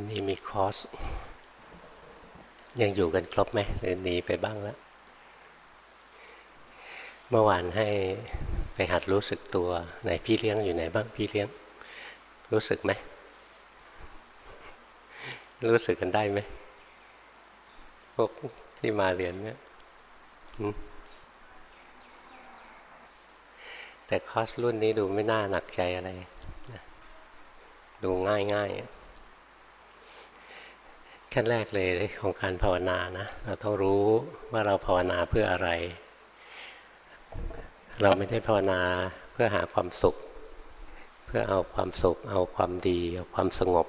วันนี้มีคอร์ส ยังอยู่กันครบไหมหรือหนีไปบ้างแล้ว เมื่อวานให้ไปหัดรู้สึกตัวไหนพี่เลี้ยงอยู่ไหนบ้างพี่เลี้ยง รู้สึกไหม รู้สึกกันได้ไหมพวกที่มาเรียนเนี่ยแต่คอร์สรุ่นนี้ดูไม่น่าหนักใจอะไร ดูง่ายง่าย ขั้นแรกเลยของการภาวนานะเราต้องรู้ว่าเราภาวนาเพื่ออะไร เราไม่ได้ภาวนาเพื่อหาความสุข เพื่อเอาความสุข เอาความดีเอาความสงบ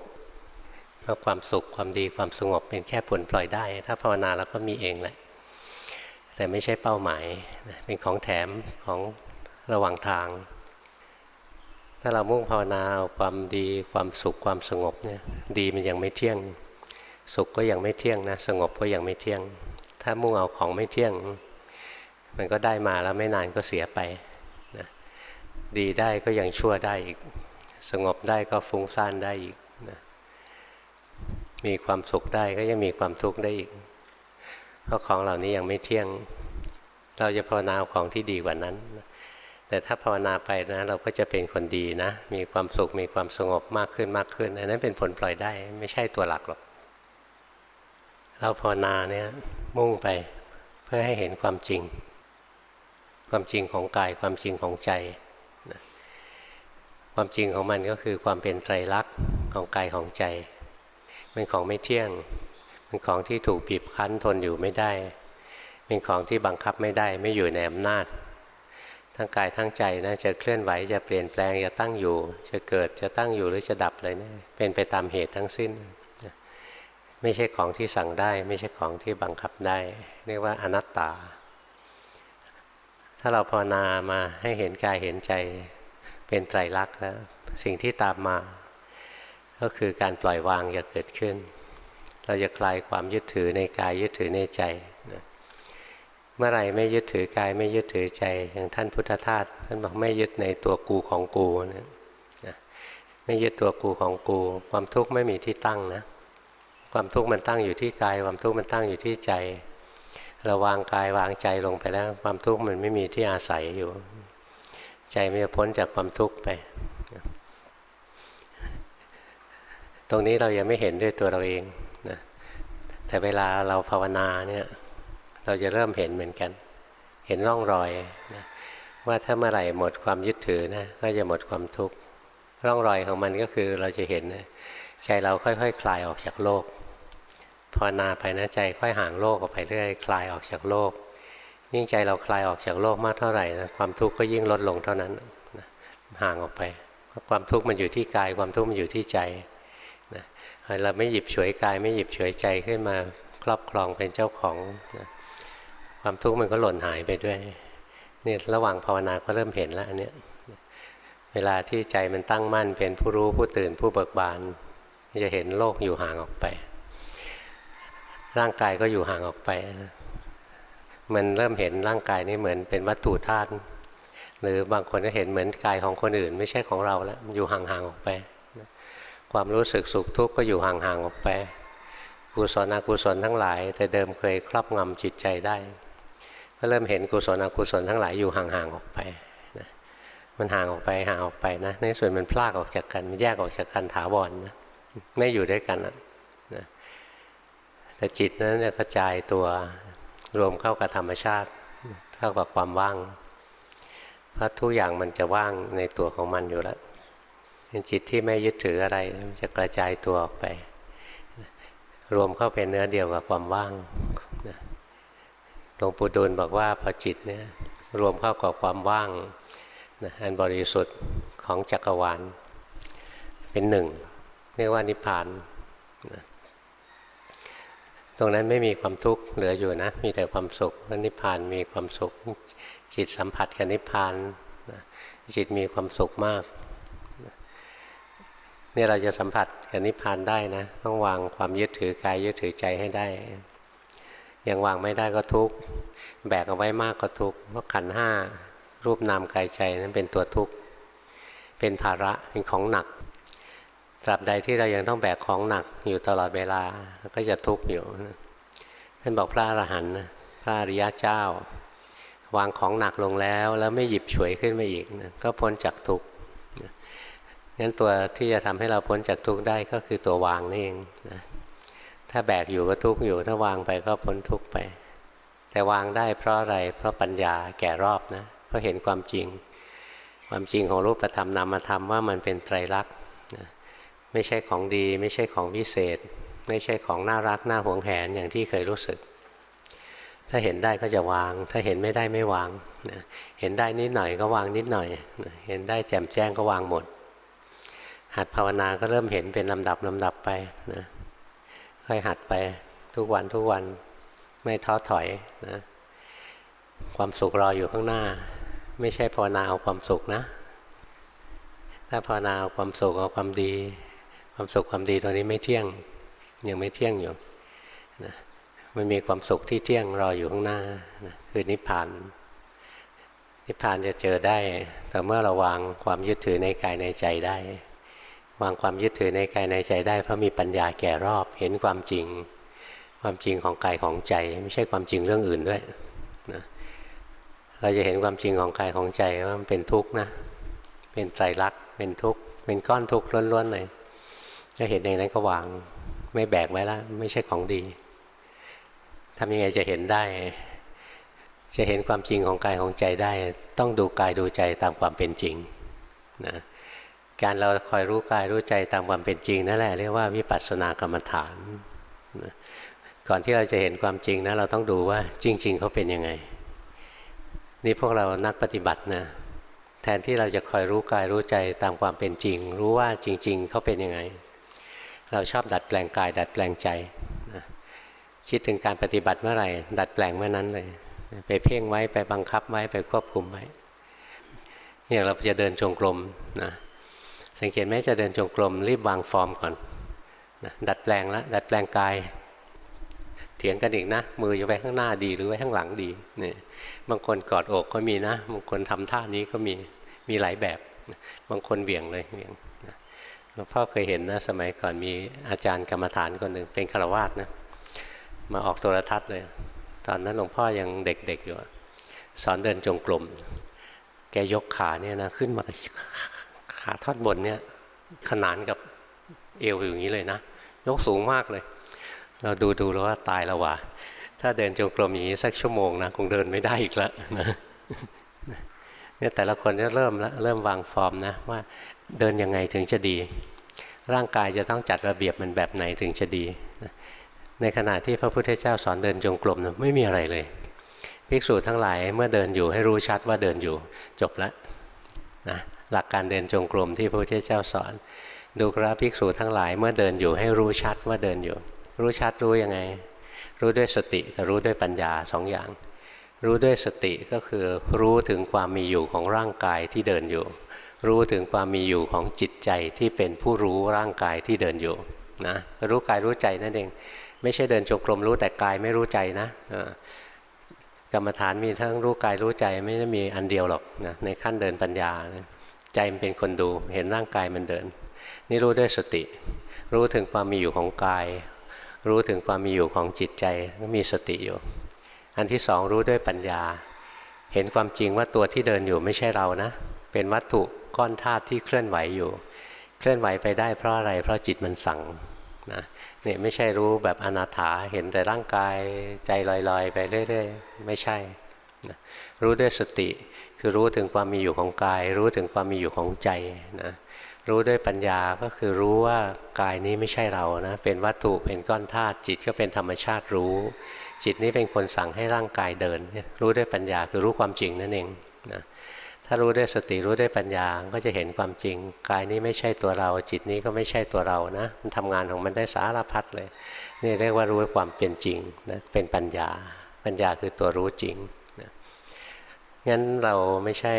เพราะความสุขความดีความสงบเป็นแค่ผลปล่อยได้ ถ้าภาวนาแล้วก็มีเองแหละแต่ไม่ใช่เป้าหมายเป็นของแถมของระหว่างทาง ถ้าเรามุ่งภาวนาเอาความดีความสุขความสงบเนี่ยดีมันยังไม่เที่ยง สุขก็ยังไม่เที่ยงนะ สงบก็ยังไม่เที่ยง ถ้ามุ่งเอาของไม่เที่ยง มันก็ได้มาแล้วไม่นานก็เสียไปนะดีได้ก็ยังชั่วได้อีก สงบได้ก็ฟุ้งซ่านได้อีกนะมีความสุขได้ก็ยังมีความทุกข์ได้อีก เพราะของเหล่านี้ยังไม่เที่ยง เราจะภาวนาของที่ดีกว่านั้น แต่ถ้าภาวนาไปนะเราก็จะเป็นคนดีนะ มีความสุขมีความสงบมากขึ้นมากขึ้น อันนั้นเป็นผลปล่อยได้ ไม่ใช่ตัวหลักหรอก เราภาวนาเนี่ยมุ่งไปเพื่อให้เห็นความจริง ความจริงของกายความจริงของใจนะความจริงของมันก็คือความเป็นไตรลักษณ์ของกายของใจเป็นของไม่เที่ยงเป็นของที่ถูกบีบคั้นทนอยู่ไม่ได้ เป็นของที่บังคับไม่ได้ไม่อยู่ในอำนาจ ทั้งกายทั้งใจนะจะเคลื่อนไหวจะเปลี่ยนแปลงจะตั้งอยู่ จะเกิดจะตั้งอยู่หรือจะดับเลยเนะี่ยเป็นไปตามเหตุทั้งสิ้น ไม่ใช่ของที่สั่งได้ ไม่ใช่ของที่บังคับได้ เรียกว่าอนัตตา ถ้าเราภาวนามาให้เห็นกายเห็นใจเป็นไตรลักษณ์แล้ว สิ่งที่ตามมา ก็คือการปล่อยวางจะเกิดขึ้น เราจะคลายความยึดถือในกายยึดถือในใจเมื่อไรไม่ยึดถือกายไม่ยึดถือใจ อย่างท่านพุทธทาสท่านบอกไม่ยึดในตัวกูของกูนะไม่ยึดตัวกูของกู ความทุกข์ไม่มีที่ตั้งนะ ความทุกข์มันตั้งอยู่ที่กาย ความทุกข์มันตั้งอยู่ที่ใจ เราวางกายวางใจลงไปแล้ว ความทุกข์มันไม่มีที่อาศัยอยู่ ใจไม่พ้นจากความทุกข์ไป ตรงนี้เรายังไม่เห็นด้วยตัวเราเองนะแต่เวลาเราภาวนาเนี่ยเราจะเริ่มเห็นเหมือนกัน เห็นร่องรอยนะว่าถ้าเมื่อไหร่หมดความยึดถือนะก็จะหมดความทุกข์ร่องรอยของมันก็คือเราจะเห็นใจเราค่อยๆคคลายออกจากโลก ภาวนาไปนะใจค่อยห่างโลกออกไปเรื่อยคลายออกจากโลก ยิ่งใจเราคลายออกจากโลกมากเท่าไหร่นะความทุกข์ก็ยิ่งลดลงเท่านั้นนะห่างออกไป ความทุกข์มันอยู่ที่กายความทุกข์มันอยู่ที่ใจนะเราไม่หยิบฉวยกายไม่หยิบฉวยใจขึ้นมาครอบครองเป็นเจ้าของนะความทุกข์มันก็หล่นหายไปด้วยนี่ระหว่างภาวนาก็เริ่มเห็นแล้วอันเนี้ยเวลาที่ใจมันตั้งมั่นเป็นผู้รู้ผู้ตื่นผู้เบิกบานจะเห็นโลกอยู่ห่างออกไป ร่างกายก็อยู่ห่างออกไปมันเริ่มเห็นร่างกายนี้เหมือนเป็นวัตถุธาตุหรือบางคนก็เห็นเหมือนกายของคนอื่น ไม่ใช่ของเราแล้วอยู่ห่างๆออกไป ความรู้สึกสุขทุกข์ก็อยู่ห่างๆออกไปกุศลอกุศลทั้งหลาย แต่เดิมเคยครอบงำจิตใจได้ ก็เริ่มเห็นกุศลอกุศลทั้งหลายอยู่ห่างๆออกไปมันห่างออกไปห่างออกไปนะในส่วนมันพลากออกจากกันมันแยกออกจากกันถาวรนะไม่อยู่ด้วยกันนะ แต่จิตนั้นจะกระจายตัวรวมเข้ากับธรรมชาติเท่ากับความว่างเพราะทุกอย่างมันจะว่างในตัวของมันอยู่แล้วจิตที่ไม่ยึดถืออะไรจะกระจายตัวออกไป รวมเข้าเป็นเนื้อเดียวกับความว่างหลวงปู่ดูลบอกว่าพอจิตเนี่ยรวมเข้ากับความว่างอันบริสุทธิ์ของจักรวาลเป็นหนึ่งเรียกว่านิพพาน ตรงนั้นไม่มีความทุกข์เหลืออยู่นะ มีแต่ความสุขแล้วนิพพานมีความสุข จิตสัมผัสกับนิพพานจิตมีความสุขมากนี่เราจะสัมผัสกับนิพพานได้นะ ต้องวางความยึดถือกายยึดถือใจให้ได้ ยังวางไม่ได้ก็ทุกข์แบกเอาไว้มากก็ทุกข์เพราะขันห้ารูปนามกายใจนั้นเป็นตัวทุกข์เป็นภาระเป็นของหนัก ตราบใดที่เรายังต้องแบกของหนักอยู่ตลอดเวลาก็จะทุกข์อยู่ท่านบอกพระอรหันต์พระอริยะเจ้า วางของหนักลงแล้วแล้วไม่หยิบฉวยขึ้นมาอีกนะก็พ้นจากทุกข์งั้นตัวที่จะทำให้เราพ้นจากทุกข์ได้ก็คือตัววางนี่เองนะถ้าแบกอยู่ก็ทุกข์อยู่ถ้าวางไปก็พ้นทุกข์ไป แต่วางได้เพราะอะไรเพราะปัญญาแก่รอบนะเพราะเห็นความจริง ความจริงของรูปธรรมนามธรรมว่ามันเป็นไตรลักษณ์ ไม่ใช่ของดี ไม่ใช่ของวิเศษ ไม่ใช่ของน่ารักน่าหวงแหนอย่างที่เคยรู้สึก ถ้าเห็นได้ก็จะวาง ถ้าเห็นไม่ได้ไม่วางนะเห็นได้นิดหน่อยก็วางนิดหน่อยนะเห็นได้แจ่มแจ้งก็วางหมด หัดภาวนาก็เริ่มเห็นเป็นลำดับลำดับไปนะค่อยหัดไปทุกวันทุกวันไม่ท้อถอยนะความสุขรออยู่ข้างหน้า ไม่ใช่ภาวนาเอาความสุขนะ ถ้าภาวนาเอาความสุขเอาความดี ความสุขความดีตัวนี้ไม่เที่ยง ยังไม่เที่ยงอยู่นะมันมีความสุขที่เที่ยงรออยู่ข้างหน้านะคือนิพพานนิพพานจะเจอได้ แต่เมื่อเราวางความยึดถือในกายในใจได้ วางความยึดถือในกายในใจได้เพราะมีปัญญาแก่รอบเห็นความจริง ความจริงของกายของใจ ไม่ใช่ความจริงเรื่องอื่นด้วยนะเราจะเห็นความจริงของกายของใจว่ามันเป็นทุกข์นะ เป็นไตรลักษณ์เป็นทุกข์เป็นก้อนทุกข์ล้วนๆเลย ถ้าเห็นในนั้นก็วางไม่แบกไว้แล้วไม่ใช่ของดีทำยังไงจะเห็นได้ จะเห็นความจริงของกายของใจได้ ต้องดูกายดูใจตามความเป็นจริงนะการเราคอยรู้กายรู้ใจตามความเป็นจริงนั่นแหละเรียกว่าวิปัสสนากรรมฐานก่อนที่เราจะเห็นความจริงนะเราต้องดูว่าจริง ๆเขาเป็นยังไง นี่พวกเรานักปฏิบัตินะแทนที่เราจะคอยรู้กายรู้ใจตามความเป็นจริง รู้ว่าจริง ๆเขาเป็นยังไง เราชอบดัดแปลงกายดัดแปลงใจนะคิดถึงการปฏิบัติเมื่อไหร่ ดัดแปลงเมื่อนั้นเลย ไปเพ่งไว้ไปบังคับไว้ไปควบคุมไว้อย่างเราจะเดินจงกรมนะสังเกตไหมจะเดินจงกรมรีบวางฟอร์มก่อนนะดัดแปลงแล้วดัดแปลงกาย เถียงกันอีกนะ มืออยู่ไว้ข้างหน้าดีหรือไว้ข้างหลังดีเนี่ยบางคนกอดอกก็มีนะ บางคนทำท่านี้ก็มีมีหลายแบบ บางคนเบี่ยงเลยเบี่ยง ลวงพ่อเคยเห็นนะ สมัยก่อนมีอาจารย์กรรมฐานคนหนึ่งเป็นฆราวาสนะ มาออกโทรทัศน์เลย ตอนนั้นหลวงพ่อยังเด็กๆอยู่ สอนเดินจงกรมแกยกขาเนี่ยนะขึ้นมาขาทอนบนเนี่ยขนานกับเอวอย่างนี้เลยนะ ยกสูงมากเลย เราดูดูแล้วว่าตายแล้วว่ะถ้าเดินจงกรมอย่างนี้สักชั่วโมงนะคงเดินไม่ได้อีกแล้วนะเนี่ยแต่ละคนเนี่ยเริ่มแล้วเริ่มวางฟอร์มนะว่า เดินยังไงถึงจะดี ร่างกายจะต้องจัดระเบียบมันแบบไหนถึงจะดี ในขณะที่พระพุทธเจ้าสอนเดินจงกรมนะไม่มีอะไรเลย ภิกษุทั้งหลายเมื่อเดินอยู่ให้รู้ชัดว่าเดินอยู่จบแล้วนะหลักการเดินจงกรมที่พระพุทธเจ้าสอน ดูกราภิกษุทั้งหลายเมื่อเดินอยู่ให้รู้ชัดว่าเดินอยู่ รู้ชัดรู้ยังไง รู้ด้วยสติกับรู้ด้วยปัญญาสองอย่าง รู้ด้วยสติก็คือรู้ถึงความมีอยู่ของร่างกายที่เดินอยู่ รู้ถึงความมีอยู่ของจิตใจที่เป็นผู้รู้ร่างกายที่เดินอยู่นะรู้กายรู้ใจนั่นเอง ไม่ใช่เดินจงกรมรู้แต่กายไม่รู้ใจนะกรรมฐานมีทั้งรู้กายรู้ใจไม่ได้มีอันเดียวหรอกนะในขั้นเดินปัญญานะใจมันเป็นคนดูเห็นร่างกายมันเดิน นี่รู้ด้วยสติ รู้ถึงความมีอยู่ของกาย รู้ถึงความมีอยู่ของจิตใจก็มีสติอยู่ อันที่สองรู้ด้วยปัญญา เห็นความจริงว่าตัวที่เดินอยู่ไม่ใช่เรานะ เป็นวัตถุก้อนธาตุที่เคลื่อนไหวอยู่ เคลื่อนไหวไปได้เพราะอะไร เพราะจิตมันสั่งนะนี่ไม่ใช่รู้แบบอนาถาเห็นแต่ร่างกายใจลอยๆ ไปเรื่อยๆ ไม่ใช่นะรู้ด้วยสติคือรู้ถึงความมีอยู่ของกาย รู้ถึงความมีอยู่ของใจนะรู้ด้วยปัญญาก็คือรู้ว่ากายนี้ไม่ใช่เรานะเป็นวัตถุเป็นก้อนธาตุจิตก็เป็นธรรมชาติรู้ จิตนี้เป็นคนสั่งให้ร่างกายเดิน รู้ด้วยปัญญาคือรู้ความจริงนั่นเองนะ ถ้ารู้ด้วยสติรู้ด้วยปัญญาก็จะเห็นความจริง กายนี้ไม่ใช่ตัวเรา จิตนี้ก็ไม่ใช่ตัวเรานะ มันทำงานของมันได้สารพัดเลย นี่เรียกว่ารู้ความเป็นจริงนะเป็นปัญญา ปัญญาคือตัวรู้จริงงั้นเราไม่ใช่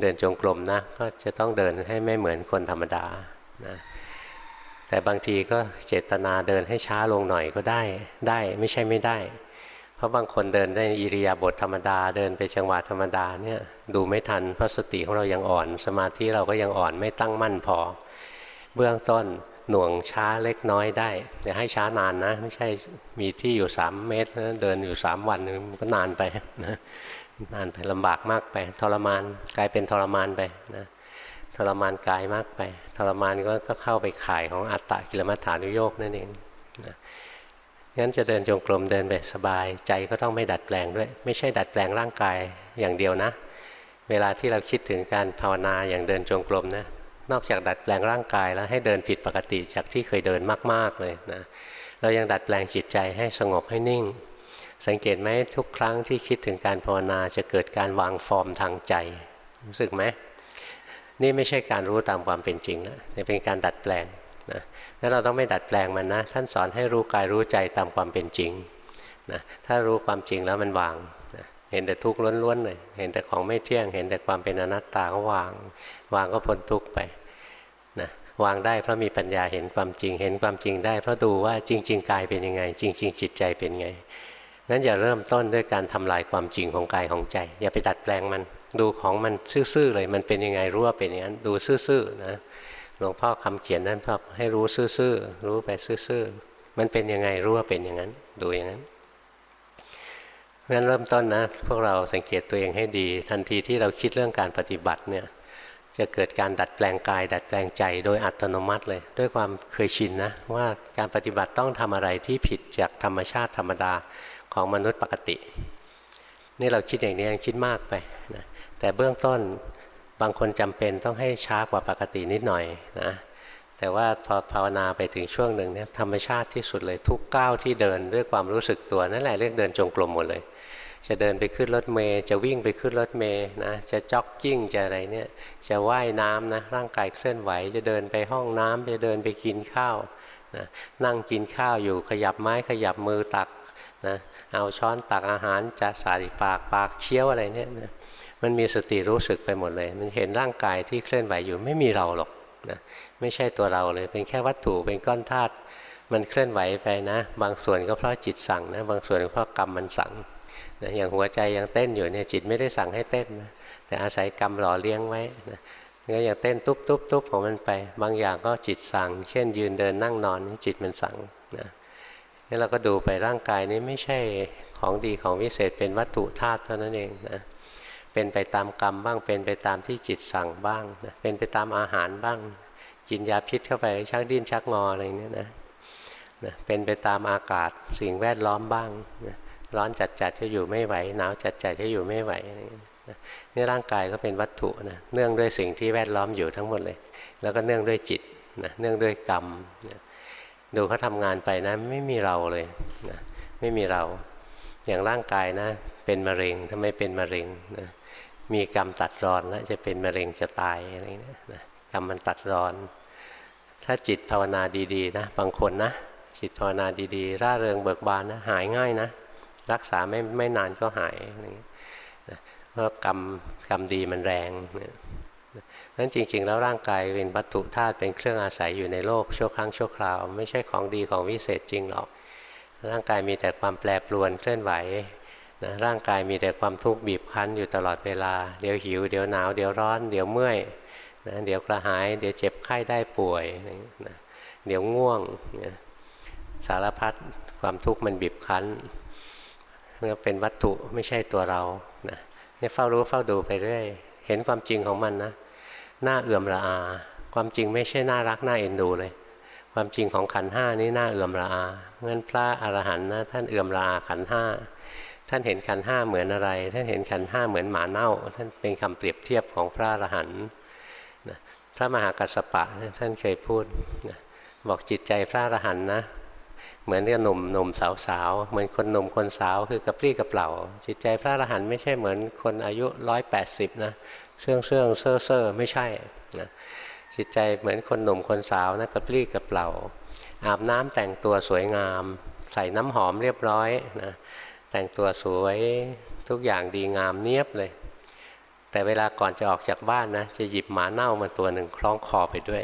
เดินจงกรมนะ ก็จะต้องเดินให้ไม่เหมือนคนธรรมดานะแต่บางทีก็เจตนาเดินให้ช้าลงหน่อยก็ได้ได้ไม่ใช่ไม่ได้ เพราะบางคนเดินได้อิริยาบถธรรมดาเดินไปจังหวะธรรมดาเนี่ยดูไม่ทันเพราะสติของเรายังอ่อน สมาธิเราก็ยังอ่อนไม่ตั้งมั่นพอ เบื้องต้นหน่วงช้าเล็กน้อยได้อย่าให้ช้านานนะ ไม่ใช่มีที่อยู่สามเมตรเดินอยู่สามวันมันก็นานไปนะนานไปลำบากมากไป ทรมานกลายเป็นทรมานไปนะทรมานกายมากไป ทรมานก็ก็เข้าไปข่ายของอัตตะกิลมัฏฐานุโยกนั่นเองนะ งั้นจะเดินจงกรมเดินไปสบาย ใจก็ต้องไม่ดัดแปลงด้วย ไม่ใช่ดัดแปลงร่างกายอย่างเดียวนะ เวลาที่เราคิดถึงการภาวนาอย่างเดินจงกรมนะนอกจากดัดแปลงร่างกายแล้วให้เดินผิดปกติจากที่เคยเดินมากๆเลยนะเรายังดัดแปลงจิตใจให้สงบให้นิ่ง สังเกตไหมทุกครั้งที่คิดถึงการภาวนาจะเกิดการวางฟอร์มทางใจ รู้สึกไหมนี่ไม่ใช่การรู้ตามความเป็นจริงนะเป็นการดัดแปลง นะแล้วเราต้องไม่ดัดแปลงมันนะ ท่านสอนให้รู้กายรู้ใจตามความเป็นจริงนะถ้ารู้ความจริงแล้วมันวางนะเห็นแต่ทุกข์ล้วนๆเลย เห็นแต่ของไม่เที่ยง เห็นแต่ความเป็นอนัตตาก็วาง วางก็พ้นทุกข์ไปนะวางได้เพราะมีปัญญาเห็นความจริง เห็นความจริงได้ เพราะดูว่าจริง ๆ กายเป็นยังไง จริง ๆ จิตใจเป็นไงนั้นอย่าเริ่มต้นด้วยการทำลายความจริงของกายของใจ อย่าไปดัดแปลงมัน ดูของมันซื่อๆเลย มันเป็นยังไงรู้ว่าเป็นอย่างนั้น ดูซื่อๆนะ หลวงพ่อคำเขียนนั้นพ่อให้รู้ซื่อๆรู้ไปซื่อๆมันเป็นยังไงรู้ว่าเป็นอย่างนั้น ดูอย่างนั้นงั้นเริ่มต้นนะ พวกเราสังเกตตัวเองให้ดี ทันทีที่เราคิดเรื่องการปฏิบัติเนี่ยจะเกิดการดัดแปลงกาย ดัดแปลงใจโดยอัตโนมัติเลย ด้วยความเคยชินนะ ว่าการปฏิบัติต้องทำอะไรที่ผิดจากธรรมชาติธรรมดาของมนุษย์ปกติ นี่เราคิดอย่างนี้ยังคิดมากไปนะแต่เบื้องต้น บางคนจำเป็นต้องให้ช้ากว่าปกตินิดหน่อยนะแต่ว่าพอภาวนาไปถึงช่วงหนึ่งเนี่ยธรรมชาติที่สุดเลยทุกก้าวที่เดินด้วยความรู้สึกตัวนั่นแหละเรียกเดินจงกรมหมดเลย จะเดินไปขึ้นรถเมย์จะวิ่งไปขึ้นรถเมย์นะจะจ็อกกิ้งจะอะไรเนี่ยจะว่ายน้ำนะร่างกายเคลื่อนไหว จะเดินไปห้องน้ำจะเดินไปกินข้าวนะนั่งกินข้าวอยู่ขยับไม้ขยับมือตักนะเอาช้อนตักอาหารจะใส่ปากปากเคี้ยวอะไรเนี่ยนะ มันมีสติรู้สึกไปหมดเลย มันเห็นร่างกายที่เคลื่อนไหวอยู่ไม่มีเราหรอกนะไม่ใช่ตัวเราเลย เป็นแค่วัตถุเป็นก้อนธาตุมันเคลื่อนไหวไปนะ บางส่วนก็เพราะจิตสั่งนะ บางส่วนก็เพราะกรรมมันสั่งนะอย่างหัวใจยังเต้นอยู่เนี่ยจิตไม่ได้สั่งให้เต้นนะแต่อาศัยกรรมหล่อเลี้ยงไว้นะก็ยังเต้นตุ๊บตุ๊บตุ๊บของมันไป บางอย่างก็จิตสั่ง เช่น ยืนเดินนั่งนอนจิตมันสั่งนะนี่เราก็ดูไปร่างกายนี้ไม่ใช่ของดีของวิเศษเป็นวัตถุธาตุเท่านั้นเองนะ เป็นไปตามกรรมบ้าง เป็นไปตามที่จิตสั่งบ้างนะเป็นไปตามอาหารบ้างกินยาพิษเข้าไปชักดิ้นชักงออะไรเนี้ยนะนะเป็นไปตามอากาศสิ่งแวดล้อมบ้างนะร้อนจัดจัดก็อยู่ไม่ไหว หนาวจัดจัดก็อยู่ไม่ไหวนี่ร่างกายก็เป็นวัตถุนะเนื่องด้วยสิ่งที่แวดล้อมอยู่ทั้งหมดเลย แล้วก็เนื่องด้วยจิตนะเนื่องด้วยกรรมนะดูเขาทำงานไปนะไม่มีเราเลยนะไม่มีเรา อย่างร่างกายนะ เป็นมะเร็งทำไมเป็นมะเร็งนะ มีกรรมตัดรอนแล้วจะเป็นมะเร็งจะตายอะไรนี้นะกรรมมันตัดรอน ถ้าจิตภาวนาดีๆนะบางคนนะจิตภาวนาดีๆ ร่าเริงเบิกบานนะหายง่ายนะ รักษาไม่ไม่นานก็หายเพราะกรรมกรรมดีมันแรงนั้นจริง ๆ แล้วร่างกายเป็นวัตถุธาตุเป็นเครื่องอาศัยอยู่ในโลกชั่วครั้งชั่วคราว ไม่ใช่ของดีของวิเศษจริงหรอก ร่างกายมีแต่ความแปรปรวนเคลื่อนไหว นะร่างกายมีแต่ความทุกข์บีบคั้นอยู่ตลอดเวลา เดี๋ยวหิว เดี๋ยวหนาว เดี๋ยวร้อน เดี๋ยวเมื่อยนะเดี๋ยวกระหาย เดี๋ยวเจ็บไข้ได้ป่วยนะเดี๋ยวง่วงนะสารพัดความทุกข์มันบีบคั้นมันเป็นวัตถุไม่ใช่ตัวเรานะนี่เฝ้ารู้เฝ้าดูไปเรื่อย เห็นความจริงของมันนะ หน้าเอื่อมระอา ความจริงไม่ใช่น่ารักน่าเอ็นดูเลย ความจริงของขันห้านี่น่าเอื่อมระอา เงินพระอรหันต์นะท่านเอื่อมระอาขันห้า ท่านเห็นขันห้าเหมือนอะไร ท่านเห็นขันห้าเหมือนหมาเน่า ท่านเป็นคำเปรียบเทียบของพระอรหันต์พระมหากัสสปะท่านเคยพูดบอกจิตใจพระอรหันต์นะเหมือนกับหนุ่มหนุ่มสาวสาวเหมือนคนหนุ่มคนสาวคือกระปรี้กระเปล่า จิตใจพระอรหันต์ไม่ใช่เหมือนคนอายุร้อยแปดสิบนะเชื่องเชื่องเซ่อเซ่อไม่ใช่นะจิตใจเหมือนคนหนุ่มคนสาวนะกระปรี้กระเปล่า อาบน้ำแต่งตัวสวยงาม ใส่น้ำหอมเรียบร้อยนะ แต่งตัวสวยทุกอย่างดีงามเนียบเลย แต่เวลาก่อนจะออกจากบ้านนะ จะหยิบหมาเน่ามาตัวหนึ่งคล้องคอไปด้วย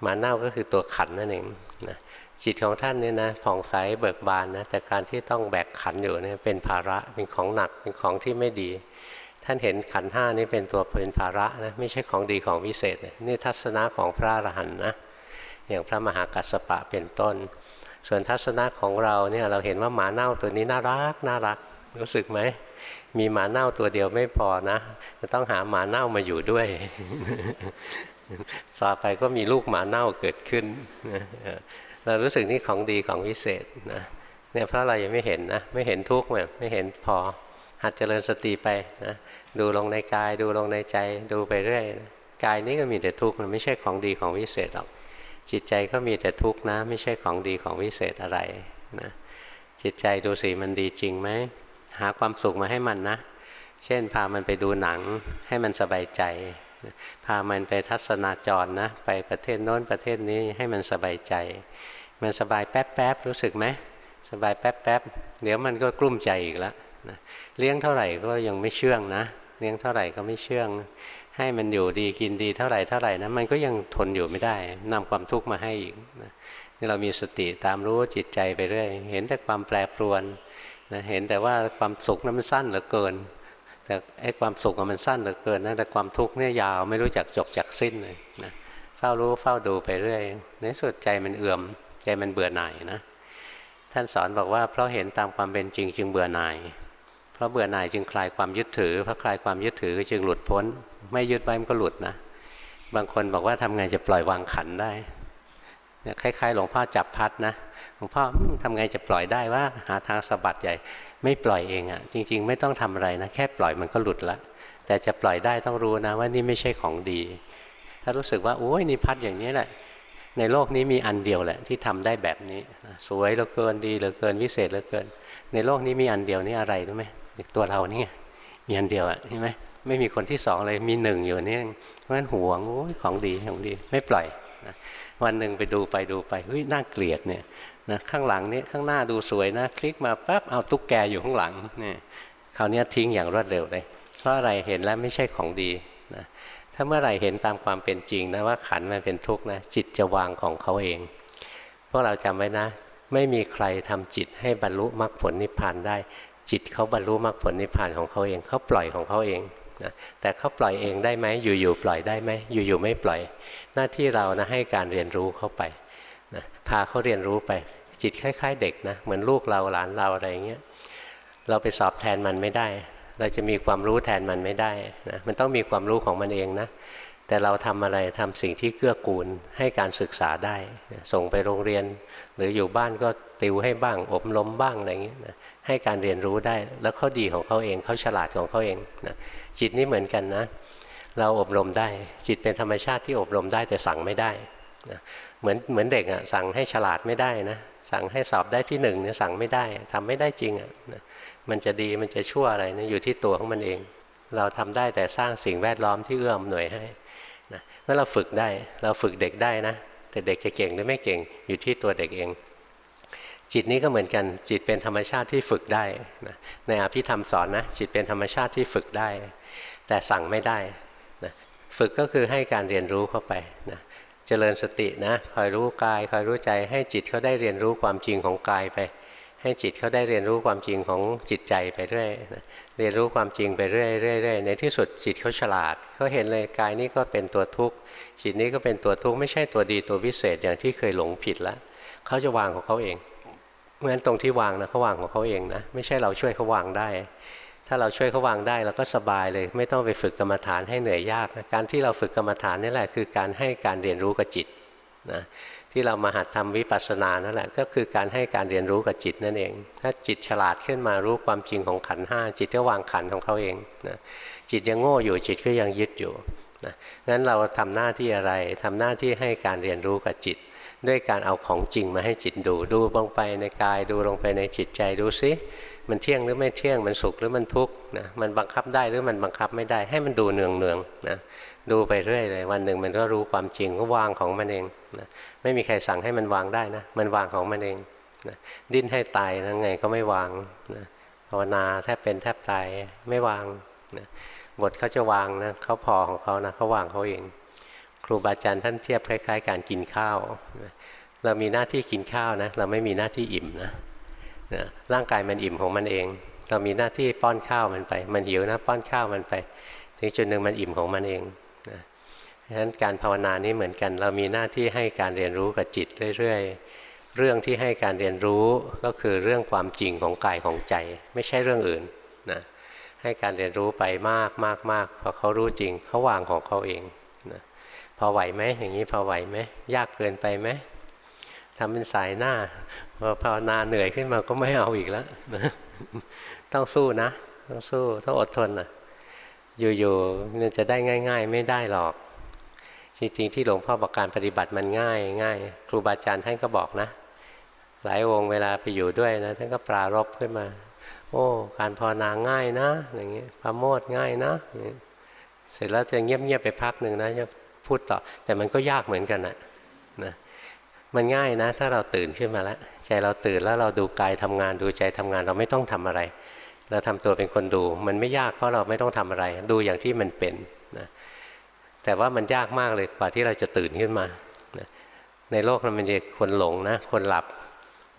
หมาเน่าก็คือตัวขันนั่นเองนะจิตของท่านเนี่ยนะผ่องใสเบิกบานนะแต่การที่ต้องแบกขันอยู่เนี่ยเป็นภาระเป็นของหนักเป็นของที่ไม่ดี ท่านเห็นขันห้านี่เป็นตัวเป็นภาระนะไม่ใช่ของดีของวิเศษ นี่ทัศนะของพระอรหันต์นะอย่างพระมหากัสสปะเป็นต้น ส่วนทัศนะของเราเนี่ยเราเห็นว่าหมาเน่าตัวนี้น่ารักน่ารักรู้สึกไหมมีหมาเน่าตัวเดียวไม่พอนะจะต้องหาหมาเน่ามาอยู่ด้วยต่อไปก็มีลูกหมาเน่าเกิดขึ้นเรารู้สึกนี่ของดีของวิเศษนะเนี่ยเพราะเรายังไม่เห็นนะไม่เห็นทุกข์แบบไม่เห็นพอ หัดเจริญสติไปนะดูลงในกายดูลงในใจดูไปเรื่อยกายนี้ก็มีแต่ทุกข์มันไม่ใช่ของดีของวิเศษหรอก จิตใจก็มีแต่ทุกข์นะ ไม่ใช่ของดีของวิเศษอะไรนะจิตใจดูสิมันดีจริงไหมหาความสุขมาให้มันนะ เช่นพามันไปดูหนังให้มันสบายใจ พามันไปทัศนาจรนะ ไปประเทศโน้นประเทศนี้ให้มันสบายใจ มันสบายแป๊บแป๊บรู้สึกไหมสบายแป๊บแป๊บเดี๋ยวมันก็กลุ้มใจอีกแล้วนะเลี้ยงเท่าไหร่ก็ยังไม่เชื่องนะ เลี้ยงเท่าไหร่ก็ไม่เชื่อง ให้มันอยู่ดีกินดีเท่าไหร่เท่าไหร่นะมันก็ยังทนอยู่ไม่ได้นำความทุกข์มาให้อีกนะนี่เรามีสติตามรู้จิตใจไปเรื่อยเห็นแต่ความแปรปรวนนะเห็นแต่ว่าความสุขนั้นมันสั้นเหลือเกิน แต่ไอ้ความสุขมันสั้นเหลือเกินนะแต่ความทุกข์เนี่ยยาวไม่รู้จักจบจักสิ้นเลยนะเฝ้ารู้เฝ้าดูไปเรื่อยในสุดใจมันเอื่อมใจมันเบื่อหน่ายนะท่านสอนบอกว่าเพราะเห็นตามความเป็นจริงจึงเบื่อหน่าย เพราะเบื่อหน่ายจึงคลายความยึดถือเพราะคลายความยึดถือก็จึงหลุดพ้น ไม่ยึดไว้มันก็หลุดนะ บางคนบอกว่าทำไงจะปล่อยวางขันได้เนี่ยคล้ายๆ หลวงพ่อจับพัดนะหลวงพ่อทำไงจะปล่อยได้ว่าหาทางสะบัดใหญ่ ไม่ปล่อยเองอะ่ะ จริง ๆ ไม่ต้องทำอะไรนะแค่ปล่อยมันก็หลุดละแต่จะปล่อยได้ต้องรู้นะว่านี่ไม่ใช่ของดี ถ้ารู้สึกว่าโอ้ยนี่พัดอย่างนี้แหละ ในโลกนี้มีอันเดียวแหละ ที่ทำได้แบบนี้ สวยเหลือเกินดีเหลือเกินวิเศษเหลือเกิน ในโลกนี้มีอันเดียวนี่อะไรรู้ไหม ตัวเรานี่มีอันเดียวอะใช่ไหมไม่มีคนที่สองเลยมีหนึ่งอยู่นี่เพราะฉะนั้นหวงโอ้ยของดีของดีไม่ปล่อยนะวันหนึ่งไปดูไปดูไปเฮ้ยน่าเกลียดเนี่ยนะข้างหลังนี้ข้างหน้าดูสวยนะคลิกมาปั๊บเอาตุ๊กแกอยู่ข้างหลังเนี่ยคราวนี้ทิ้งอย่างรวดเร็วเลยเพราะอะไรเห็นแล้วไม่ใช่ของดีนะถ้าเมื่อไหร่เห็นตามความเป็นจริงนะว่าขันมันเป็นทุกข์นะจิตจะวางของเขาเอง พวกเราจำไว้นะ ไม่มีใครทำจิตให้บรรลุมรรคผลนิพพานได้ จิตเขาบรรลุมรรคผลนิพพานของเขาเองเขาปล่อยของเขาเองนะแต่เขาปล่อยเองได้ไหมอยู่ๆปล่อยได้ไหมอยู่ๆไม่ปล่อย หน้าที่เรานะให้การเรียนรู้เข้าไปนะพาเขาเรียนรู้ไป จิตคล้าย ๆ เด็กนะเหมือนลูกเราหลานเราอะไรเงี้ยเราไปสอบแทนมันไม่ได้ เราจะมีความรู้แทนมันไม่ได้นะมันต้องมีความรู้ของมันเองนะแต่เราทำอะไรทำสิ่งที่เกื้อกูลให้การศึกษาได้ ส่งไปโรงเรียน หรืออยู่บ้านก็ติวให้บ้างอบรมบ้างอะไรอย่างนี้นะ ให้การเรียนรู้ได้ แล้วเขาดีของเขาเองเขาฉลาดของเขาเองนะจิตนี่เหมือนกันนะ เราอบรมได้ จิตเป็นธรรมชาติที่อบรมได้แต่สั่งไม่ได้นะเหมือนเหมือนเด็กอะสั่งให้ฉลาดไม่ได้นะสั่งให้สอบได้ที่หนึ่งเนี่ยสั่งไม่ได้ทำไม่ได้จริงอะนะมันจะดีมันจะชั่วอะไรนะอยู่ที่ตัวของมันเอง เราทำได้แต่สร้างสิ่งแวดล้อมที่เอื้อมหน่วยให้นะเมื่อเราฝึกได้เราฝึกเด็กได้นะแต่เด็กจะเก่งหรือไม่เก่งอยู่ที่ตัวเด็กเอง จิตนี้ก็เหมือนกันจิตเป็นธรรมชาติที่ฝึกได้นะในอภิธรรมสอนนะจิตเป็นธรรมชาติที่ฝึกได้ แต่สั่งไม่ได้นะฝึกก็คือให้การเรียนรู้เข้าไปนะเจริญสตินะคอยรู้กายคอยรู้ใจให้จิตเขาได้เรียนรู้ความจริงของกายไป ให้จิตเขาได้เรียนรู้ความจริงของจิตใจไปเรื่อยเรียนรู้ความจริงไปเรื่อยๆในที่สุดจิตเขาฉลาดเขาเห็นเลยกายนี้ก็เป็นตัวทุกข์จิตนี้ก็เป็นตัวทุกข์ไม่ใช่ตัวดีตัววิเศษอย่างที่เคยหลงผิดแล้วเขาจะวางของเขาเอง ราะฉะนั้นตรงที่วางนะเขาวางของเขาเองนะไม่ใช่เราช่วยเขาวางได้ ถ้าเราช่วยเขาวางได้เราก็สบายเลย ไม่ต้องไปฝึกกรรมฐานให้เหนื่อยยากนะการที่เราฝึกกรรมฐานนี่แหละคือการให้การเรียนรู้กับจิตนะที่เรามาหัดทำวิปัสสนานั่นแหละก็คือการให้การเรียนรู้กับจิตนั่นเอง ถ้าจิตฉลาดขึ้นมารู้ความจริงของขันห้าจิตก็วางขันของเขาเองนะจิตยังโง่อยู่จิตก็ยังยึดอยู่นะงั้นเราทำหน้าที่อะไรทำหน้าที่ให้การเรียนรู้กับจิต ด้วยการเอาของจริงมาให้จิตดู ดูลงไปในกาย ดูลงไปในจิตใจดูซิมันเที่ยงหรือไม่เที่ยงมันสุขหรือมันทุกข์นะมันบังคับได้หรือมันบังคับไม่ได้ ให้มันดูเนืองเนืองนะดูไปเรื่อยเลยวันหนึ่งมันก็รู้ความจริงก็วางของมันเองนะไม่มีใครสั่งให้มันวางได้นะมันวางของมันเองนะดิ้นให้ตายนะไงก็ไม่วางนะภาวนาแทบเป็นแทบตายไม่วางนะบทเขาจะวางนะเขาพอของเขานะเขาวางเขาเอง ครูบาอาจารย์ท่านเทียบคล้าย ๆ การกินข้าว เรามีหน้าที่กินข้าวนะ เราไม่มีหน้าที่อิ่มนะนะร่างกายมันอิ่มของมันเอง เรามีหน้าที่ป้อนข้าวมันไป มันหิวนะป้อนข้าวมันไป ถึงจุดหนึ่งมันอิ่มของมันเองนะฉะนั้นการภาวนานี้เหมือนกัน เรามีหน้าที่ให้การเรียนรู้กับจิตเรื่อยๆ เรื่องที่ให้การเรียนรู้ก็คือเรื่องความจริงของกายของใจ ไม่ใช่เรื่องอื่นนะให้การเรียนรู้ไปมากมากมากพอเขารู้จริงเขาวางของเขาเอง พอไหวไหมอย่างนี้พอไหวไหมยากเกินไปไหมทำเป็นสายหน้าพอภาวนาเหนื่อยขึ้นมาก็ไม่เอาอีกแล้วต้องสู้นะ ต้องสู้ต้องอดทนนะอยู่ๆมันจะได้ง่าย ๆ ไม่ได้หรอก จริงๆที่หลวงพ่อบอกการปฏิบัติมันง่ายง่ายครูบาอาจารย์ท่านก็บอกนะ หลายวงเวลาไปอยู่ด้วยนะท่านก็ปรารบขึ้นมา โอ้ การภาวนาง่ายนะ อย่างเงี้ยพระโมทง่ายนะ เสร็จแล้วจะเงียบๆไปพักหนึ่งนะจะ พูดต่อ แต่มันก็ยากเหมือนกันนะนะมันง่ายนะ ถ้าเราตื่นขึ้นมาแล้ว ใจเราตื่นแล้วเราดูกายทำงานดูใจทำงานเราไม่ต้องทำอะไร เราทำตัวเป็นคนดู มันไม่ยากเพราะเราไม่ต้องทำอะไร ดูอย่างที่มันเป็นนะแต่ว่ามันยากมากเลยกว่าที่เราจะตื่นขึ้นมานะในโลกมันมีคนหลงนะ คนหลับ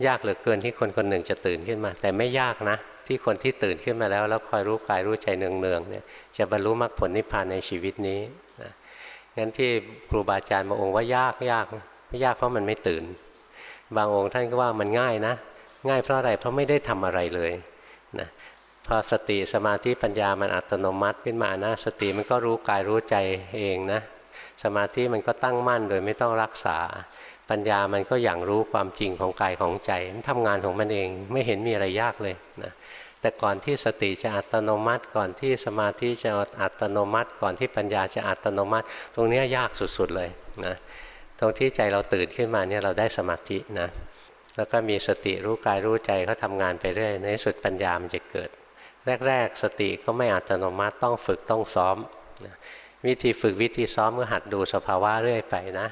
ยากเหลือเกินที่คนคนหนึ่งจะตื่นขึ้นมา แต่ไม่ยากนะ ที่คนที่ตื่นขึ้นมาแล้ว แล้วคอยรู้กายรู้ใจเนืองๆเนี่ยจะบรรลุมรรคผลนิพพานในชีวิตนี้นะ งั้นที่ครูบาอาจารย์มาองค์ว่ายากยากไม่ยากเพราะมันไม่ตื่น บางองค์ท่านก็ว่ามันง่ายนะ ง่ายเพราะอะไรเพราะไม่ได้ทำอะไรเลยนะพอสติสมาธิปัญญามันอัตโนมัติขึ้นมานะ สติมันก็รู้กายรู้ใจเองนะ สมาธิมันก็ตั้งมั่นโดยไม่ต้องรักษา ปัญญามันก็อย่างรู้ความจริงของกายของใจ มันทำงานของมันเองไม่เห็นมีอะไรยากเลยนะ แต่ก่อนที่สติจะอัตโนมัติ ก่อนที่สมาธิจะอัตโนมัติ ก่อนที่ปัญญาจะอัตโนมัติ ตรงนี้ยากสุดๆเลยนะตรงที่ใจเราตื่นขึ้นมาเนี่ยเราได้สมาธินะแล้วก็มีสติรู้กายรู้ใจเขาทำงานไปเรื่อยในสุดปัญญามันจะเกิด แรก ๆ สติก็ไม่อัตโนมัติต้องฝึกต้องซ้อมนะวิธีฝึกวิธีซ้อมก็หัดดูสภาวะเรื่อยไปนะ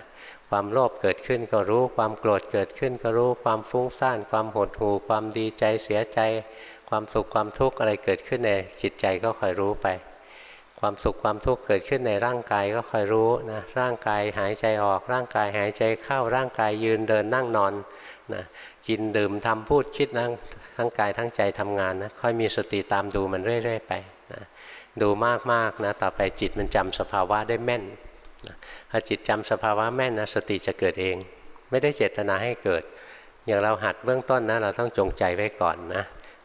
ความโลภเกิดขึ้นก็รู้ ความโกรธเกิดขึ้นก็รู้ ความฟุ้งซ่าน ความหดหู่ ความดีใจเสียใจ ความสุขความทุกข์อะไรเกิดขึ้นในจิตใจก็คอยรู้ไป ความสุขความทุกข์เกิดขึ้นในร่างกายก็คอยรู้นะร่างกายหายใจออกร่างกายหายใจเข้าร่างกายยืนเดินนั่งนอนนะกินดื่มทำพูดคิดนั่งทั้งกายทั้งใจทำงานนะค่อยมีสติตามดูมันเรื่อย ๆ ไปนะดูมากๆนะต่อไปจิตมันจำสภาวะได้แม่นนะพอจิตจำสภาวะแม่นนะสติจะเกิดเอง ไม่ได้เจตนาให้เกิด อย่างเราหัดเบื้องต้นนะเราต้องจงใจไว้ก่อนนะ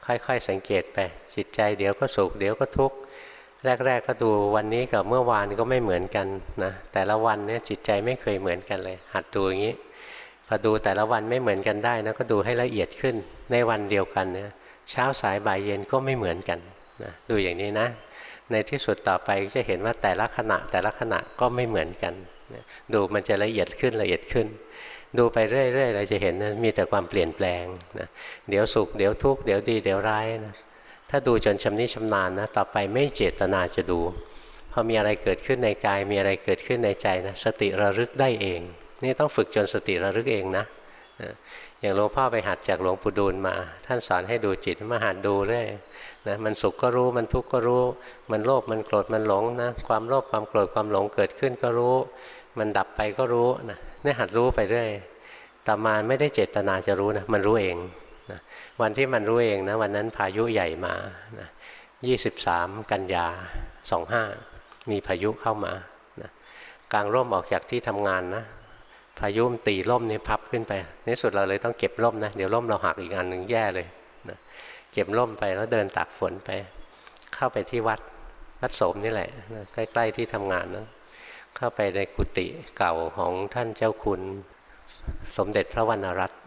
ค่อยๆสังเกตไปจิตใจเดี๋ยวก็สุขเดี๋ยวก็ทุกข์แรก ๆ ก็ดูวันนี้กับเมื่อวานก็ไม่เหมือนกันนะแต่ละวันเนี่ยจิตใจไม่เคยเหมือนกันเลย หัดดูอย่างนี้พอดูแต่ละวันไม่เหมือนกันได้นะก็ดูให้ละเอียดขึ้นในวันเดียวกันเนี่ยเช้าสายบ่ายเย็นก็ไม่เหมือนกันนะดูอย่างนี้นะ ในที่สุดต่อไปจะเห็นว่าแต่ละขณะแต่ละขณะก็ไม่เหมือนกัน ดูมันจะละเอียดขึ้นละเอียดขึ้น ดูไปเรื่อยๆเราจะเห็นนะมีแต่ความเปลี่ยนแปลงนะเดี๋ยวสุขเดี๋ยวทุกข์เดี๋ยวดีเดี๋ยวร้ายนะถ้าดูจนชำนิชำนาญนะต่อไปไม่เจตนาจะดูพอมีอะไรเกิดขึ้นในกายมีอะไรเกิดขึ้นในใจนะสติระลึกได้เอง นี่ต้องฝึกจนสติระลึกเองนะอย่างหลวงพ่อไปหัดจากหลวงปู่ดูลมา ท่านสอนให้ดูจิตมาหัดดูเรื่อยนะมันสุขก็รู้มันทุกข์ก็รู้ มันโลภมันโกรธมันหลงนะความโลภความโกรธความหลงเกิดขึ้นก็รู้ มันดับไปก็รู้นะ นี่หัดรู้ไปเรื่อยต่อมาไม่ได้เจตนาจะรู้นะมันรู้เองนะวันที่มันรู้เองนะวันนั้นพายุใหญ่มานะยี่สิบสามกันยาสองห้ามีพายุเข้ามานะกลางร่มออกจากที่ทำงานนะพายุมตีร่มนี่พับขึ้นไปในสุดเราเลยต้องเก็บร่มนะเดี๋ยวร่มเราหักอีกอันหนึ่งแย่เลยนะเก็บร่มไปแล้วเดินตากฝนไป เข้าไปที่วัดวัดโสมนี่แหละนะใกล้ ๆที่ทำงานนะ เข้าไปในกุฏิเก่าของท่านเจ้าคุณ สมเด็จพระวรรณรัตน์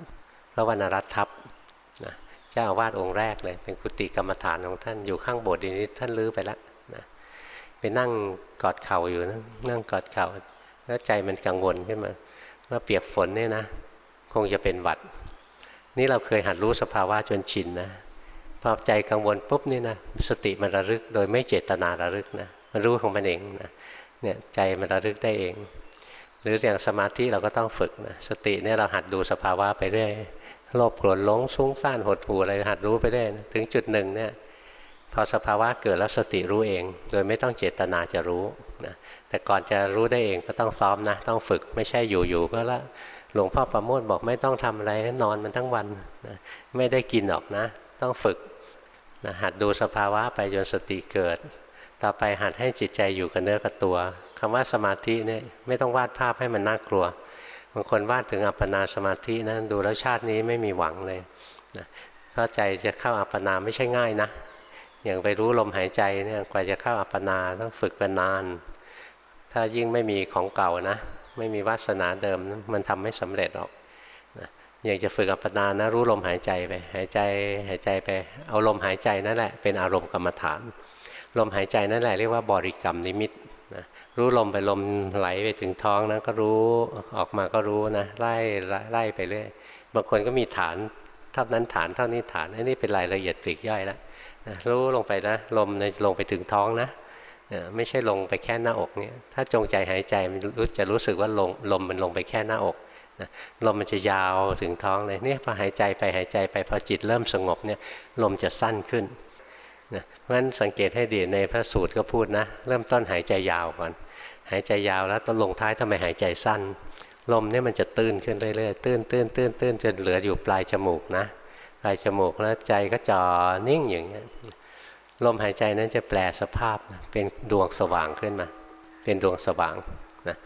พระวรรณรัตน์ทัพเจ้าอาวาสองค์แรกเลย เป็นกุฏิกรรมฐานของท่านอยู่ข้างโบสถ์นี้ท่านลื้อไปแล้วนะไปนั่งกอดเข่าอยู่นะนั่งกอดเข่า แล้วใจมันกังวลขึ้นมาว่าเปียกฝนเนี่ยนะ คงจะเป็นหวัด นี่เราเคยหัดรู้สภาวะจนชินนะพอใจกังวลปุ๊บนี่นะสติมันระลึกโดยไม่เจตนาระลึกนะมันรู้ของมันเองนะ เนี่ยใจมันระลึกได้เอง หรืออย่างสมาธิเราก็ต้องฝึกนะสติเนี่ยเราหัดดูสภาวะไปเรื่อยโลภโกรธหลงซุ้งซ่านหดหู่อะไรหัดรู้ไปได้นะถึงจุดหนึ่งเนี่ยพอสภาวะเกิดแล้วสติรู้เอง โดยไม่ต้องเจตนาจะรู้นะแต่ก่อนจะรู้ได้เองก็ต้องซ้อมนะ ต้องฝึกไม่ใช่อยู่ๆก็ละหลวงพ่อประโมทบอกไม่ต้องทำอะไรนอนมันทั้งวันนะไม่ได้กินหรอกนะ ต้องฝึกนะหัดดูสภาวะไปจนสติเกิด ต่อไปหัดให้จิตใจอยู่กับเนื้อกับตัวคำว่าสมาธิเนี่ยไม่ต้องวาดภาพให้มันน่ากลัวบางคนวาดถึงอัปปนาสมาธินะดูแล้วชาตินี้ไม่มีหวังเลยนะเพราะใจจะเข้าอัปปนาไม่ใช่ง่ายนะ อย่างไปรู้ลมหายใจเนี่ยกว่าจะเข้าอัปปนาต้องฝึกกันนาน ถ้ายิ่งไม่มีของเก่านะ ไม่มีวาสนาเดิมมันทำไม่สำเร็จหรอกอยากจะฝึกอัปปนานะรู้ลมหายใจไปหายใจหายใจไป เอาลมหายใจนั่นแหละเป็นอารมณ์กรรมฐาน ลมหายใจนั่นแหละเรียกว่าบริกรรมนิมิตนะรู้ลมไปลมไหลไปถึงท้องนะก็รู้ออกมาก็รู้นะไล่ไล่ไปเรื่อยบางคนก็มีฐานเท่านั้นฐานเท่านี้ฐานอันนี้เป็นรายละเอียดปลีกย่อยแล้วนะรู้ลงไปนะลมในลงไปถึงท้องนะไม่ใช่ลงไปแค่หน้าอกเนี่ยถ้าจงใจหายใจมันรู้จะรู้สึกว่าลงลมมันลงไปแค่หน้าอกลมมันจะยาวถึงท้องเลยเนี่ยพอหายใจไปหายใจไปพอจิตเริ่มสงบเนี่ยลมจะสั้นขึ้น ราะฉะนั้นสังเกตให้ดีในพระสูตรก็พูดนะ เริ่มต้นหายใจยาวก่อน หายใจยาวแล้วตอนลงท้ายทำไมหายใจสั้น ลมเนี่ยมันจะตื้นขึ้นเรื่อยๆตื้นตื้นตื้นตื้นจนเหลืออยู่ปลายจมูกนะปลายจมูกแล้วใจก็จ่อนิ่งอย่างเงี้ยลมหายใจนั้นจะแปลสภาพนะเป็นดวงสว่างขึ้นมา เป็นดวงสว่างนะ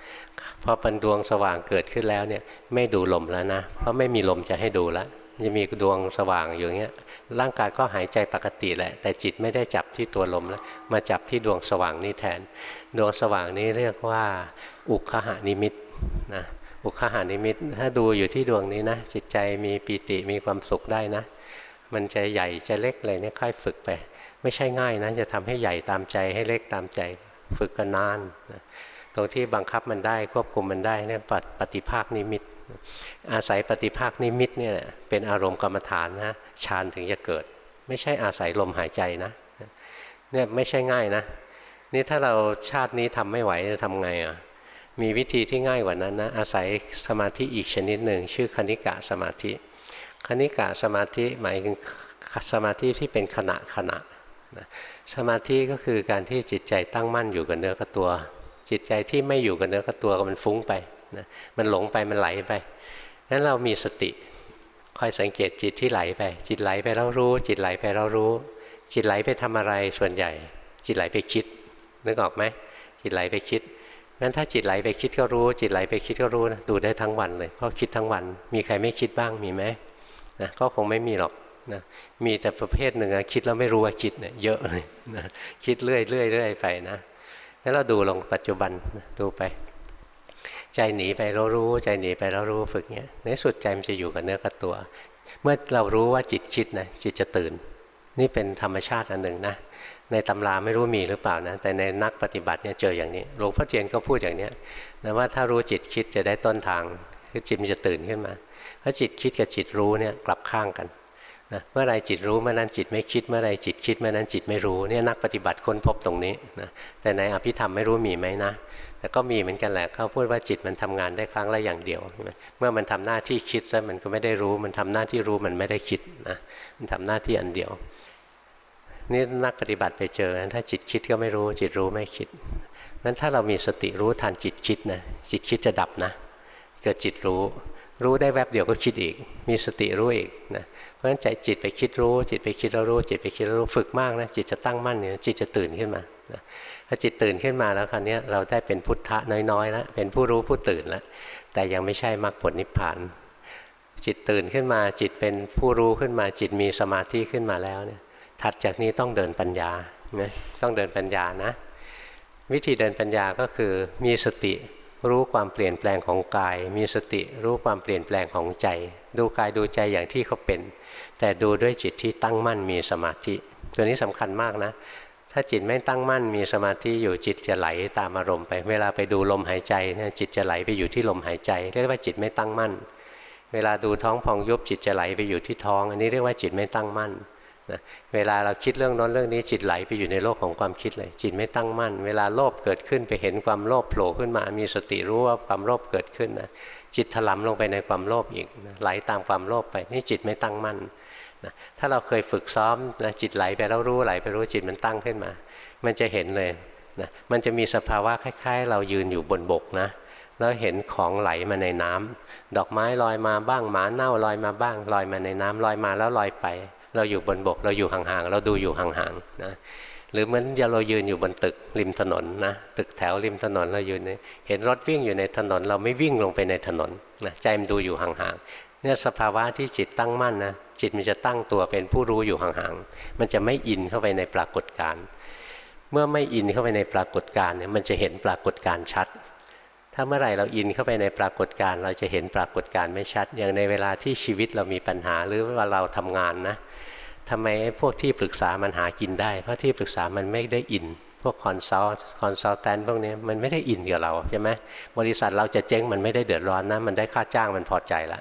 พอเป็นดวงสว่างเกิดขึ้นแล้วเนี่ยไม่ดูลมแล้วนะ เพราะไม่มีลมจะให้ดูแล้วจะมีดวงสว่างอยู่เงี้ย ร่างกายก็หายใจปกติแหละ แต่จิตไม่ได้จับที่ตัวลมแล้วมาจับที่ดวงสว่างนี้แทน ดวงสว่างนี้เรียกว่า อุคหานิมิตนะอุคหานิมิต ถ้าดูอยู่ที่ดวงนี้นะ จิตใจมีปีติมีความสุขได้นะ มันจะใหญ่จะเล็กอะไรเนี่ยค่อยฝึกไป ไม่ใช่ง่ายนะจะทำให้ใหญ่ตามใจให้เล็กตามใจฝึกกันนานนะตรงที่บังคับมันได้ควบคุมมันได้เนี่ยปฏิภาคนิมิต อาศัยปฏิภาคนิมิตเนี่ยเป็นอารมณ์กรรมฐานนะฌานถึงจะเกิด ไม่ใช่อาศัยลมหายใจนะเนี่ยไม่ใช่ง่ายนะ นี่ถ้าเราชาตินี้ทำไม่ไหวจะทำไงอะมีวิธีที่ง่ายกว่านั้นนะอาศัยสมาธิอีกชนิดหนึ่งชื่อคณิกะสมาธิ คณิกะสมาธิหมายถึงสมาธิที่เป็นขณะขณะสมาธิก็คือการที่จิตใจตั้งมั่นอยู่กับเนื้อกับตัว จิตใจที่ไม่อยู่กับเนื้อกับตัวมันฟุ้งไป นะมันหลงไปมันไหลไปนั้นเรามีสติคอยสังเกตจิตที่ไหลไป จิตไหลไปแล้วรู้ จิตไหลไปแล้วรู้ จิตไหลไปทำอะไรส่วนใหญ่ จิตไหลไปคิด นึกออกไหมจิตไหลไปคิดงั้นถ้าจิตไหลไปคิดก็รู้ จิตไหลไปคิดก็รู้นะดูได้ทั้งวันเลยเพราะคิดทั้งวัน มีใครไม่คิดบ้างมีไหมนะก็คงไม่มีหรอกนะมีแต่ประเภทหนึ่งคิดแล้วไม่รู้ว่าคิดเนี่ยเยอะเลยนะคิดเรื่อยเรื่อยเรื่อยไปนะแล้วเราดูลงปัจจุบันดูไป ใจหนีไปเรารู้ใจหนีไปเรารู้ฝึกเนี้ยในสุดใจมันจะอยู่กับเนื้อกับตัว เมื่อเรารู้ว่าจิตคิดนะจิตจะตื่น นี่เป็นธรรมชาติอันหนึ่งนะในตำราไม่รู้มีหรือเปล่านะ แต่ในนักปฏิบัติเนี่ยเจออย่างนี้หลวงพ่อเทียนก็พูดอย่างนี้นะว่าถ้ารู้จิตคิดจะได้ต้นทางคือจิตมันจะตื่นขึ้นมาเพราะจิตคิดกับจิตรู้เนี่ยกลับข้างกัน นะเมื่อไรจิตรู้เมื่อนั้นจิตไม่คิดเมื่อไรจิตคิดเมื่อนั้นจิตไม่รู้เนี่ยนักปฏิบัติค้นพบตรงนี้นะแต่ในอภิธรรมไม่รู้มีไหมนะแต่ก็มีเหมือนกันแหละเขาพูดว่าจิตมันทำงานได้ครั้งละอย่างเดียวเมื่อมันทำหน้าที่คิดซะมันก็ไม่ได้รู้ มันทำหน้าที่รู้มันไม่ได้คิดนะมันทำหน้าที่อันเดียวนี่นักปฏิบัติไปเจอถ้าจิตคิดก็ไม่รู้จิตรู้ไม่คิดนั้นถ้าเรามีสติรู้ทันจิตคิดนะจิตคิดจะดับนะ เกิดจิตรู้ รู้ได้แวบเดียวก็คิดอีก มีสติรู้อีกนะ ราะฉะนั้นใจจิตไปคิดรู้ จิตไปคิดแล้วรู้ จิตไปคิดแล้วรู้ฝึกมากนะจิตจะตั้งมั่นเนี่ยจิตจะตื่นขึ้นมาถ้าจิตตื่นขึ้นมาแล้วคราวนี้เราได้เป็นพุทธะน้อยๆแล้วเป็นผู้รู้ผู้ตื่นแล้วแต่ยังไม่ใช่มรรคผลนิพพาน จิตตื่นขึ้นมาจิตเป็นผู้รู้ขึ้นมา จิตมีสมาธิขึ้นมาแล้วเนี่ยถัดจากนี้ต้องเดินปัญญานะต้องเดินปัญญานะ วิธีเดินปัญญาก็คือมีสติ รู้ความเปลี่ยนแปลงของกาย มีสติรู้ความเปลี่ยนแปลงของใจ ดูกายดูใจอย่างที่เขาเป็น แต่ดูด้วยจิตที่ตั้งมั่นมีสมาธิ ตัวนี้สำคัญมากนะ ถ้าจิตไม่ตั้งมั่นมีสมาธิอยู่จิตจะไหลตามอารมณ์ไป เวลาไปดูลมหายใจเนี่ยจิตจะไหลไปอยู่ที่ลมหายใจ เรียกว่าจิตไม่ตั้งมั่น เวลาดูท้องพองยุบจิตจะไหลไปอยู่ที่ท้อง อันนี้เรียกว่าจิตไม่ตั้งมั่น นะเวลาเราคิดเรื่องน้นเรื่องนี้จิตไหลไปอยู่ในโลกของความคิดเลย จิตไม่ตั้งมั่น เวลาโลภเกิดขึ้นไปเห็นความโลภโผล่ขึ้นมา มีสติรู้ว่าความโลภเกิดขึ้นนะจิตถลำลงไปในความโลภอีกไหลตามความโลภไปนี่จิตไม่ตั้งมั่นนะถ้าเราเคยฝึกซ้อมนะจิตไหลไปแล้วรู้ไหลไปรู้จิตมันตั้งขึ้นมา มันจะเห็นเลยนะมันจะมีสภาวะคล้าย ๆ เรายืนอยู่บนบกนะแล้วเห็นของไหลมาในน้ำดอกไม้ลอยมาบ้างหมาเน่าลอยมาบ้าง ลอยมาในน้ำลอยมาแล้วลอยไป เราอยู่บนบก เราอยู่ห่างๆเราดูอยู่ห่างๆนะหรือเหมือนเรายืนอยู่บนตึกริมถนนนะตึกแถวริมถนนเรายืนเห็นรถวิ่งอยู่ในถนน เราไม่วิ่งลงไปในถนนนะใจมันดูอยู่ห่างๆเนี่ยสภาวะที่จิตตั้งมั่นนะจิตมันจะตั้งตัวเป็นผู้รู้อยู่ห่างๆมันจะไม่อินเข้าไปในปรากฏการณ์เมื่อไม่อินเข้าไปในปรากฏการณ์เนี่ยมันจะเห็นปรากฏการณ์ชัด ถ้าเมื่อไหร่เราอินเข้าไปในปรากฏการณ์เราจะเห็นปรากฏการณ์ไม่ชัด อย่างในเวลาที่ชีวิตเรามีปัญหาหรือว่าเราทำงานนะ ทำไมพวกที่ปรึกษามันหากินได้ เพราะที่ปรึกษามันไม่ได้อิน พวก consult consultant พวกนี้มันไม่ได้อินกับเราใช่ไหมบริษัทเราจะเจ๊งมันไม่ได้เดือดร้อนนะ มันได้ค่าจ้างมันพอใจละ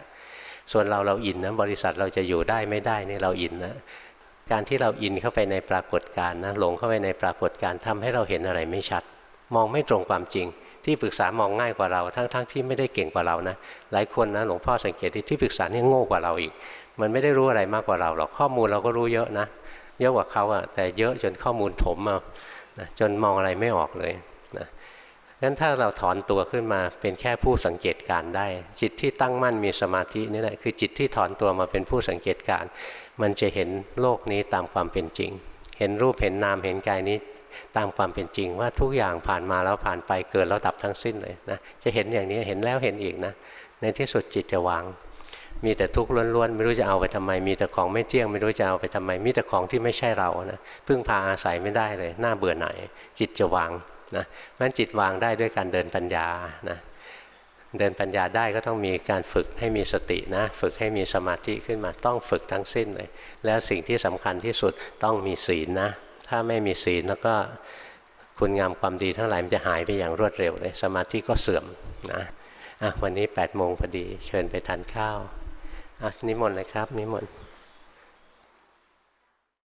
ส่วนเราเราอินนะบริษัทเราจะอยู่ได้ไม่ได้นี่เราอินนะการที่เราอินเข้าไปในปรากฏการณ์นะหลงเข้าไปในปรากฏการณ์ทำให้เราเห็นอะไรไม่ชัด มองไม่ตรงความจริง ที่ปรึกษามองง่ายกว่าเรา ทั้งๆทที่ไม่ได้เก่งกว่าเรานะหลายคนนะหลวงพ่อสังเกตที่ที่ปรึกษาเนี่ยโง่กว่าเราอีก มันไม่ได้รู้อะไรมากกว่าเราหรอกข้อมูลเราก็รู้เยอะนะเยอะกว่าเขาอะแต่เยอะจนข้อมูลถมมานะจนมองอะไรไม่ออกเลยนะงั้นถ้าเราถอนตัวขึ้นมาเป็นแค่ผู้สังเกตการได้ จิตที่ตั้งมั่นมีสมาธินี่แหละคือจิตที่ถอนตัวมาเป็นผู้สังเกตการ มันจะเห็นโลกนี้ตามความเป็นจริง เห็นรูปเห็นนามเห็นกายนี้ตามความเป็นจริงว่าทุกอย่างผ่านมาแล้วผ่านไปเกิดแล้วดับทั้งสิ้นเลยนะจะเห็นอย่างนี้เห็นแล้วเห็นอีกนะในที่สุดจิตจะวาง มีแต่ทุกข์ล้วนๆ ไม่รู้จะเอาไปทำไม มีแต่ของไม่เที่ยง ไม่รู้จะเอาไปทำไม มีแต่ของที่ไม่ใช่เรานะพึ่งพาอาศัยไม่ได้เลยน้าเบื่อหน่ายจิตจะวางนะเพราะจิตวางได้ด้วยการเดินปัญญานะเดินปัญญาได้ก็ต้องมีการฝึกให้มีสตินะ ฝึกให้มีสมาธิขึ้นมาต้องฝึกทั้งสิ้นเลย แล้วสิ่งที่สำคัญที่สุดต้องมีศีลนะ ถ้าไม่มีศีลแล้วก็คุณงามความดีทั้งหลายมันจะหายไปอย่างรวดเร็วเลย สมาธิก็เสื่อมนะอะวันนี้8ปดโมงพอดี เชิญไปทานข้าว นิมนต์เลยครับ นิมนต์